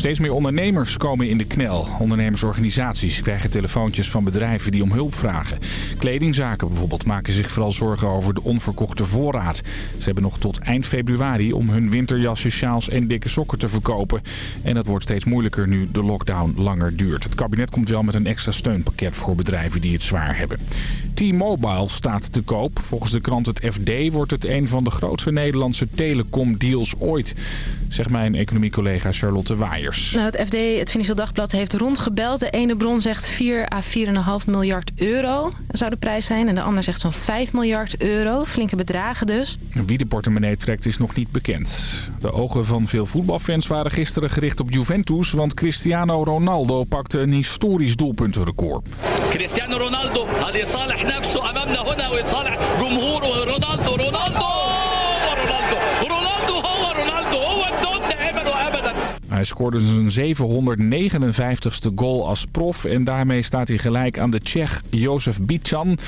Steeds meer ondernemers komen in de knel. Ondernemersorganisaties krijgen telefoontjes van bedrijven die om hulp vragen. Kledingzaken bijvoorbeeld maken zich vooral zorgen over de onverkochte voorraad. Ze hebben nog tot eind februari om hun winterjassen, sjaals en dikke sokken te verkopen. En dat wordt steeds moeilijker nu de lockdown langer duurt. Het kabinet komt wel met een extra steunpakket voor bedrijven die het zwaar hebben. T-Mobile staat te koop. Volgens de krant het FD wordt het een van de grootste Nederlandse telecomdeals ooit. Zegt mijn economiecollega Charlotte Waaiers. Nou, het FD, het Financieel Dagblad, heeft rondgebeld. De ene bron zegt 4 à 4,5 miljard euro zou de prijs zijn. En de ander zegt zo'n 5 miljard euro. Flinke bedragen dus. Wie de portemonnee trekt is nog niet bekend. De ogen van veel voetbalfans waren gisteren gericht op Juventus... want Cristiano Ronaldo pakte een historisch doelpuntenrecord. Cristiano Ronaldo had يصالح نفسه امامنا هنا ويصالح جمهوره Hij scoorde zijn 759ste goal als prof en daarmee staat hij gelijk aan de Tsjech Jozef Bichan.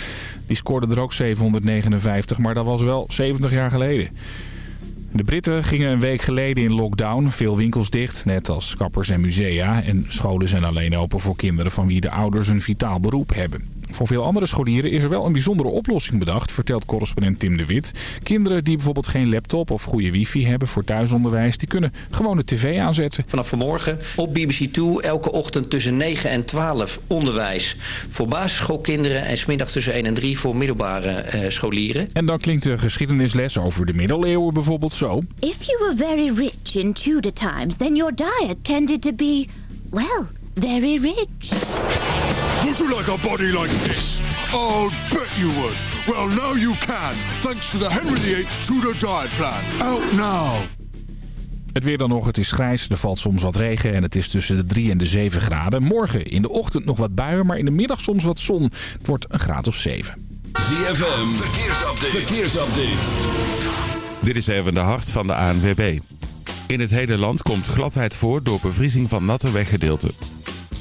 Die scoorde er ook 759, maar dat was wel 70 jaar geleden. De Britten gingen een week geleden in lockdown. Veel winkels dicht, net als kappers en musea. En scholen zijn alleen open voor kinderen van wie de ouders een vitaal beroep hebben. Voor veel andere scholieren is er wel een bijzondere oplossing bedacht, vertelt correspondent Tim de Wit. Kinderen die bijvoorbeeld geen laptop of goede wifi hebben voor thuisonderwijs, die kunnen gewoon de tv aanzetten. Vanaf vanmorgen op BBC 2 elke ochtend tussen 9 en 12 onderwijs voor basisschoolkinderen en smiddags tussen 1 en 3 voor middelbare eh, scholieren. En dan klinkt de geschiedenisles over de middeleeuwen bijvoorbeeld zo. If you were very rich in Tudor times, then your diet tended to be, well, very rich. Would you like a body like this? I'll bet you would. Well, now you can, thanks to the Henry VIII Tudor Diet Plan. Out now. Het weer dan nog, het is grijs, er valt soms wat regen en het is tussen de 3 en de 7 graden. Morgen in de ochtend nog wat buien, maar in de middag soms wat zon. Het wordt een graad of 7. ZFM, verkeersupdate. verkeersupdate. Dit is even de hart van de ANWB. In het hele land komt gladheid voor door bevriezing van natte weggedeelten.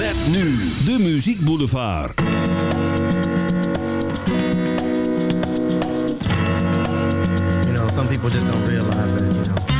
Met nu de Muziek Boulevard. You know, some people just don't realize that, you know,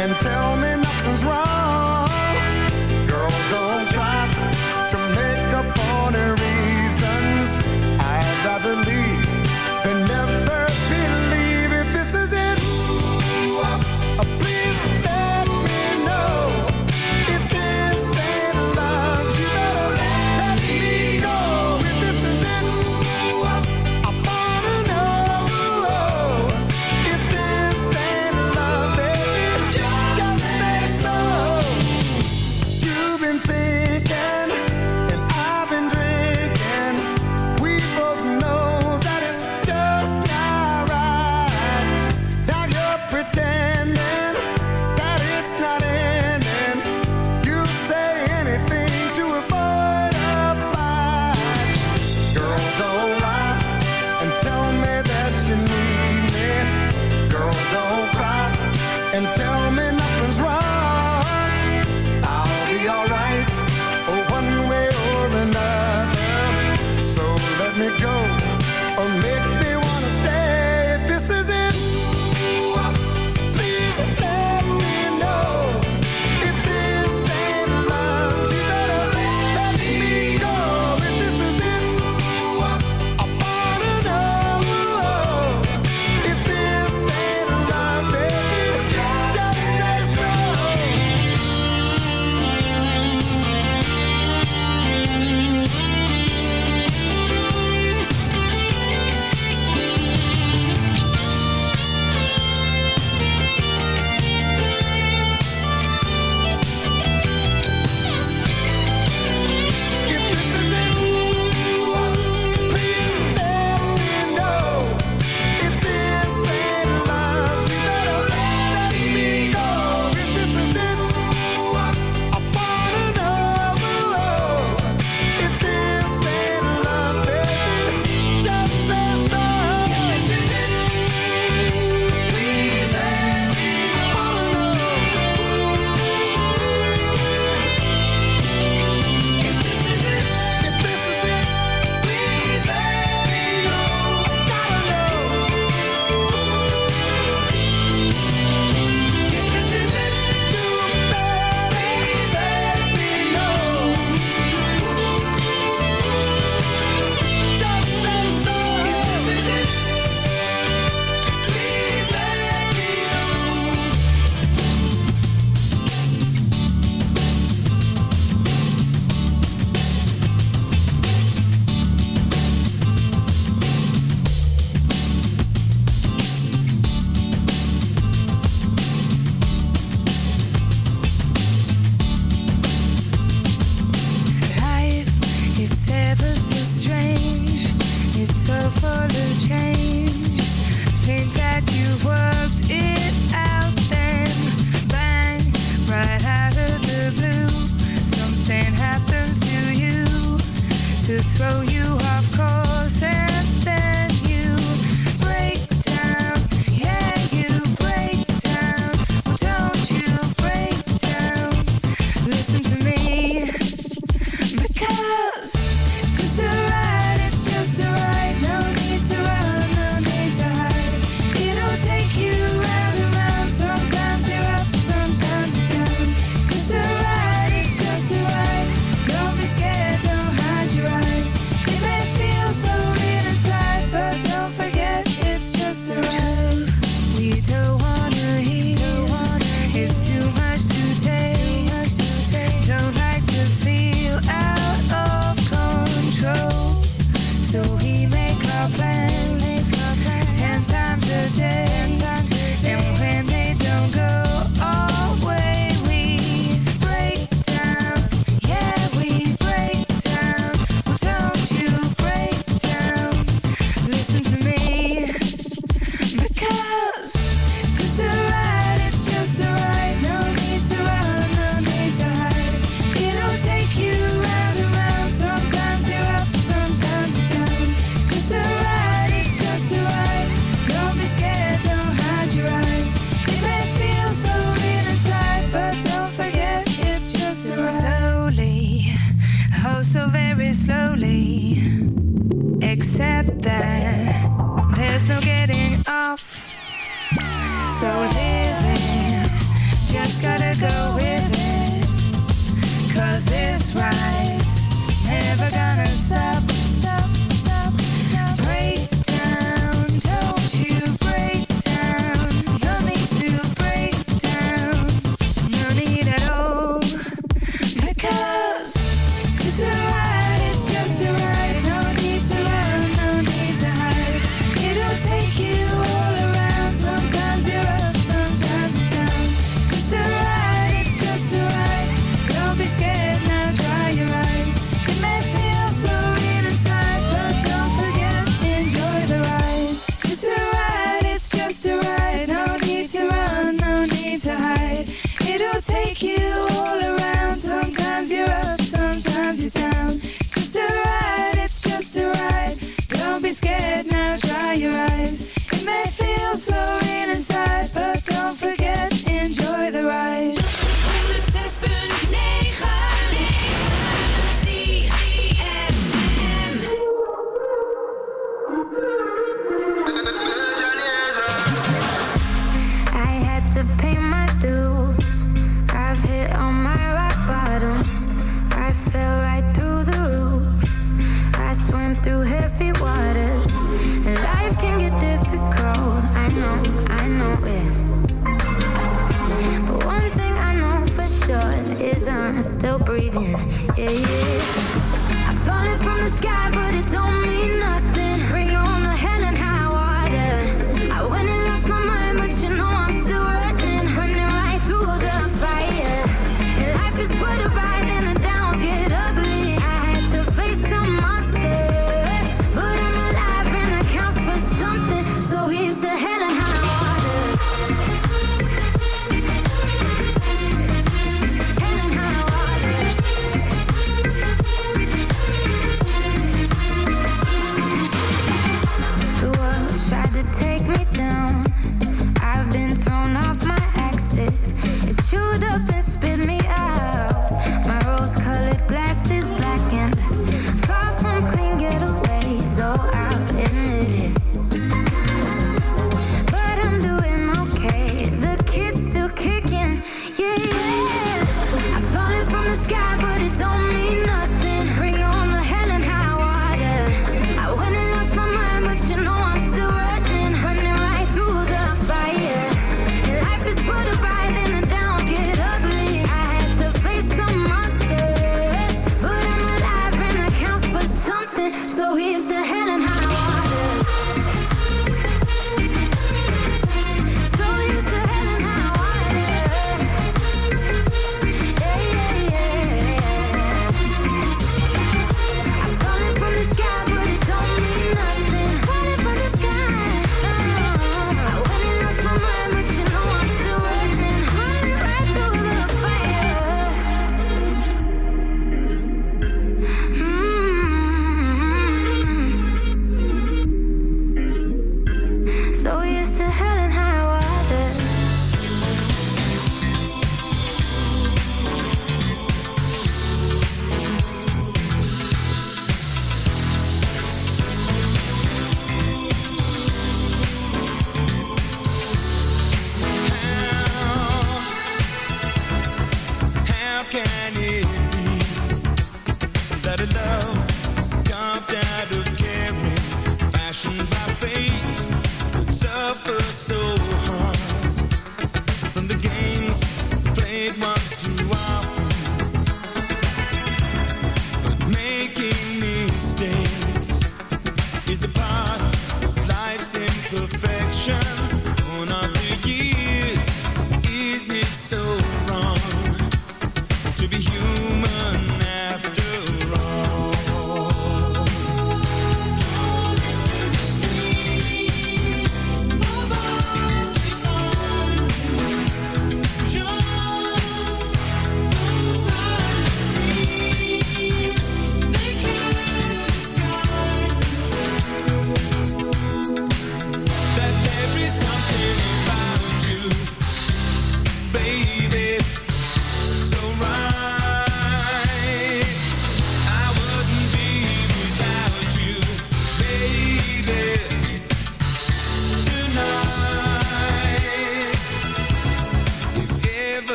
and tell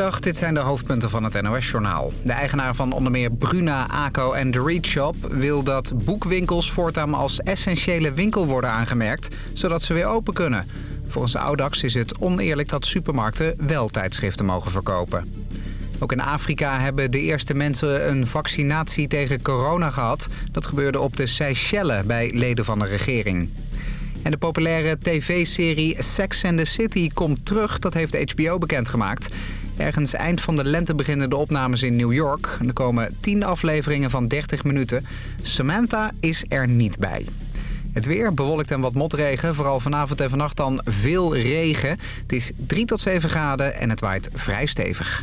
Dit zijn de hoofdpunten van het NOS-journaal. De eigenaar van onder meer Bruna, ACO en The Read Shop... wil dat boekwinkels voortaan als essentiële winkel worden aangemerkt... zodat ze weer open kunnen. Volgens de Audax is het oneerlijk dat supermarkten wel tijdschriften mogen verkopen. Ook in Afrika hebben de eerste mensen een vaccinatie tegen corona gehad. Dat gebeurde op de Seychelles bij leden van de regering. En de populaire tv-serie Sex and the City komt terug. Dat heeft HBO bekendgemaakt. Ergens eind van de lente beginnen de opnames in New York. Er komen 10 afleveringen van 30 minuten. Samantha is er niet bij. Het weer bewolkt en wat motregen. Vooral vanavond en vannacht dan veel regen. Het is 3 tot 7 graden en het waait vrij stevig.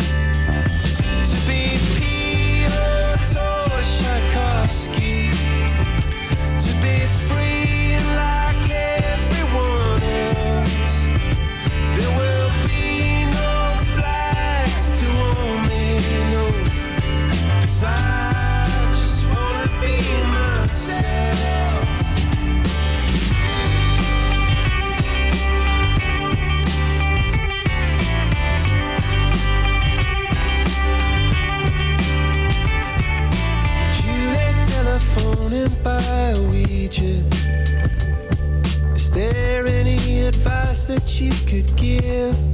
That you could give?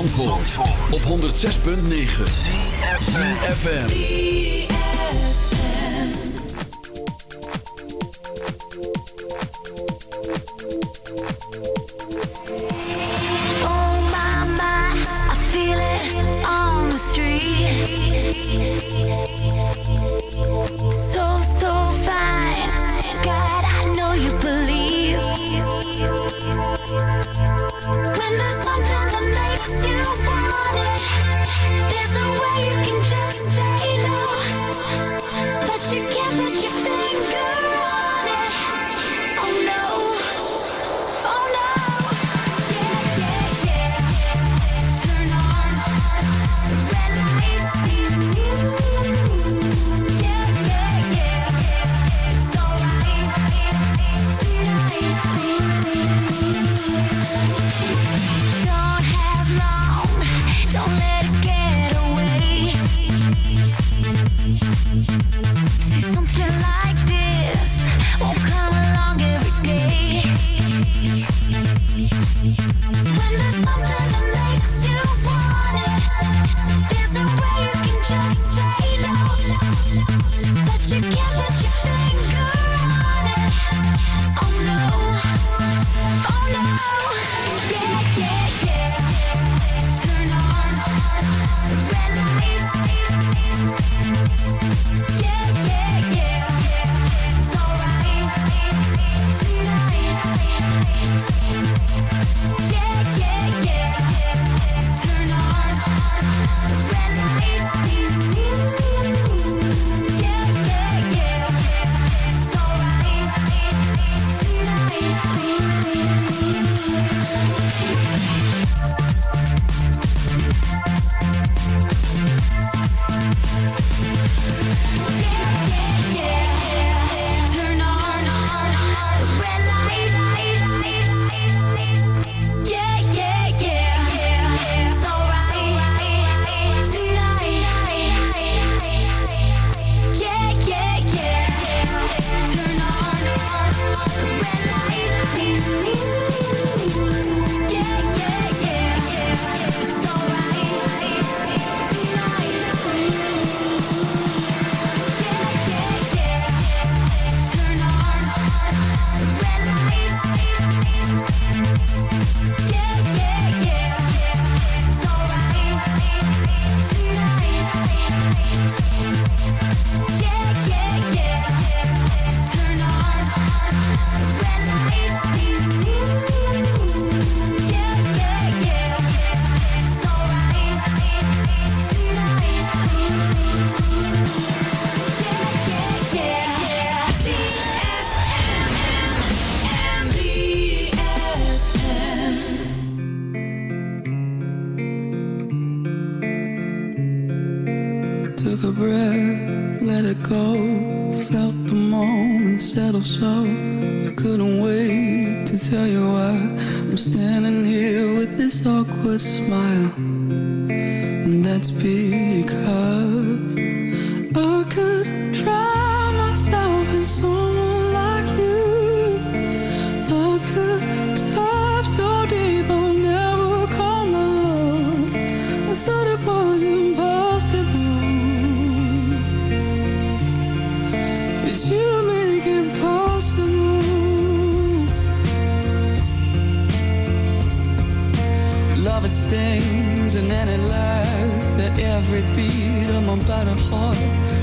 Zandvoort, op 106.9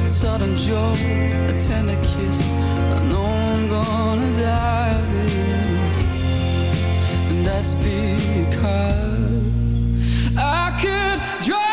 sudden jolt, a tender kiss. I know I'm gonna die of this, and that's because I could drive.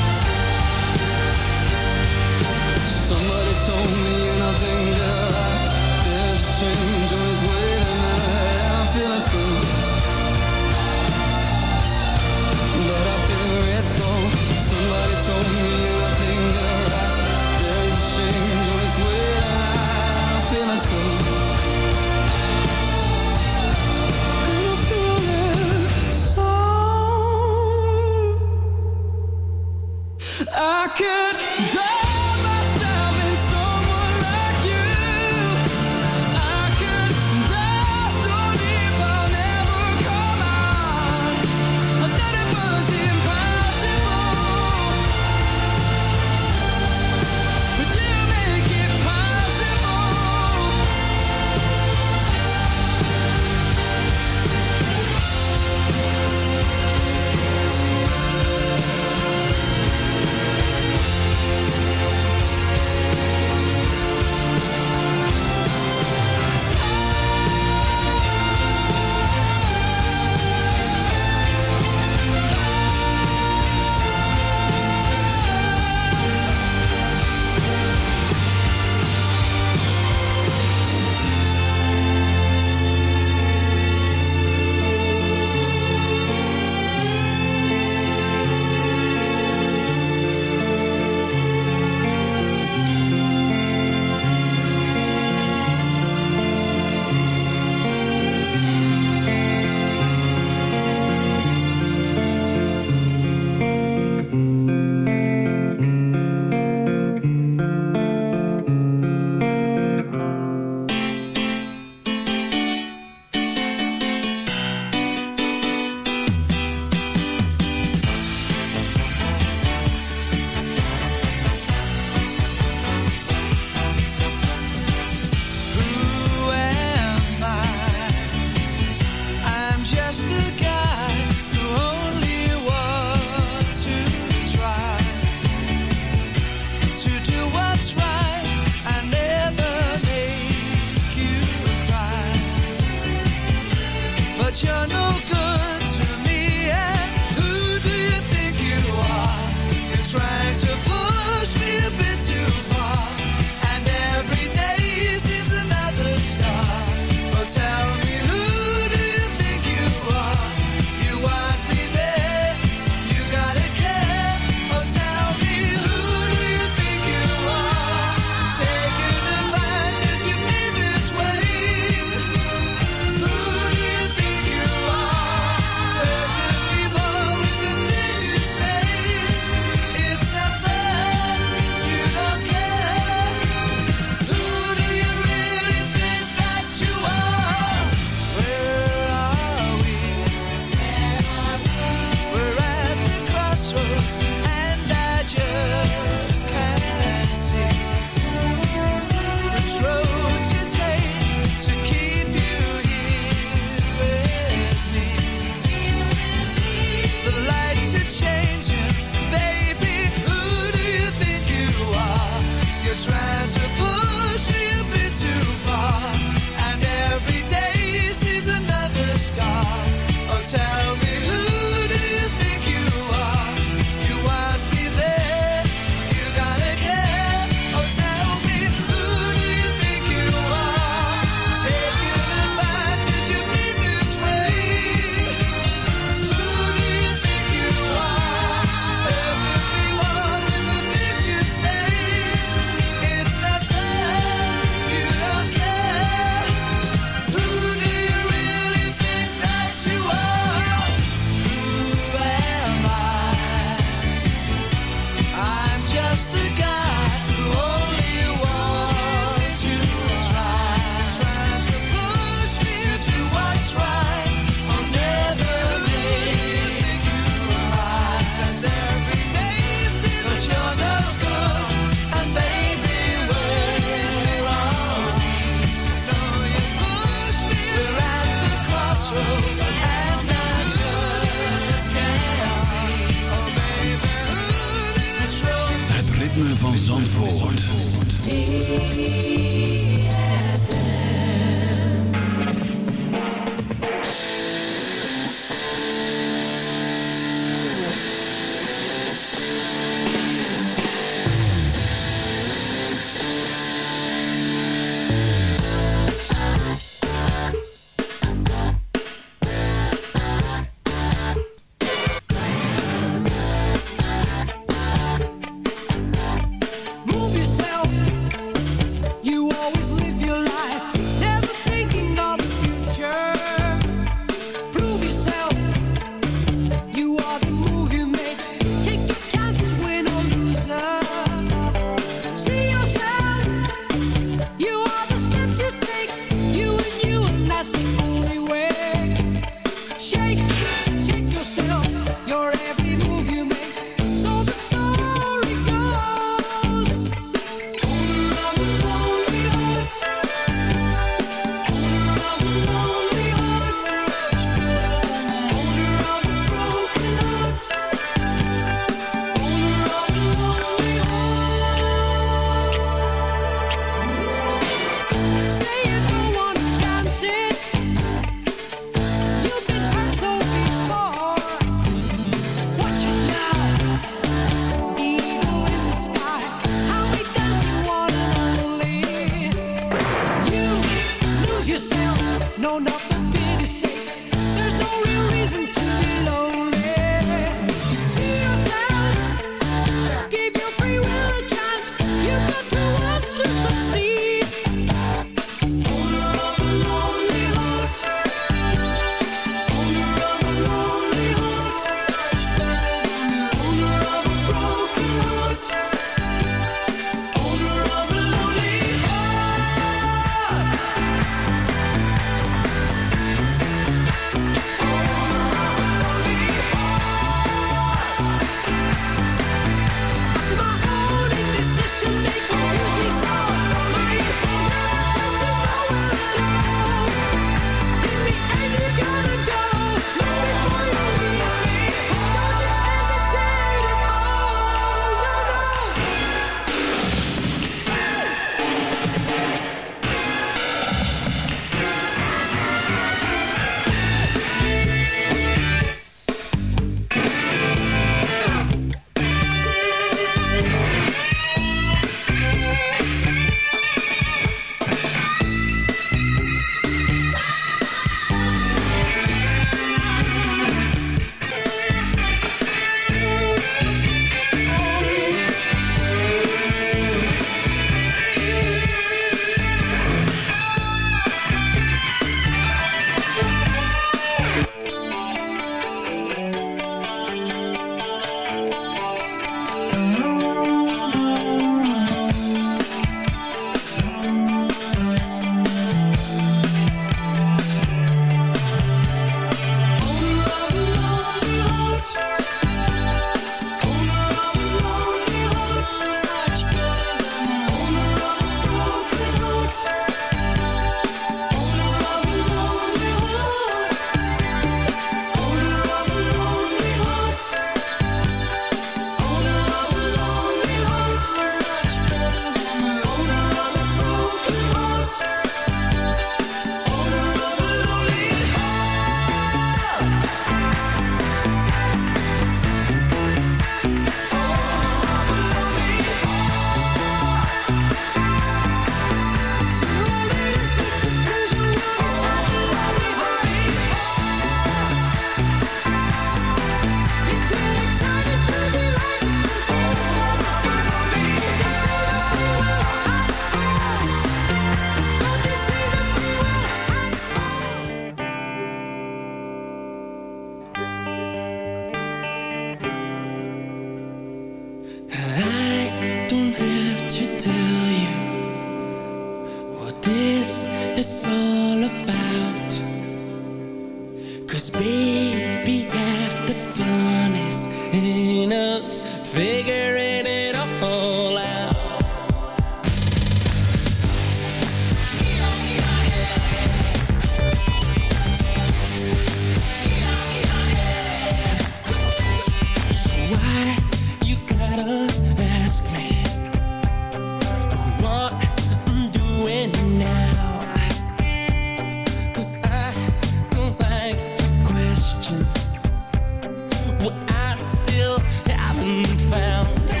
what I still haven't found.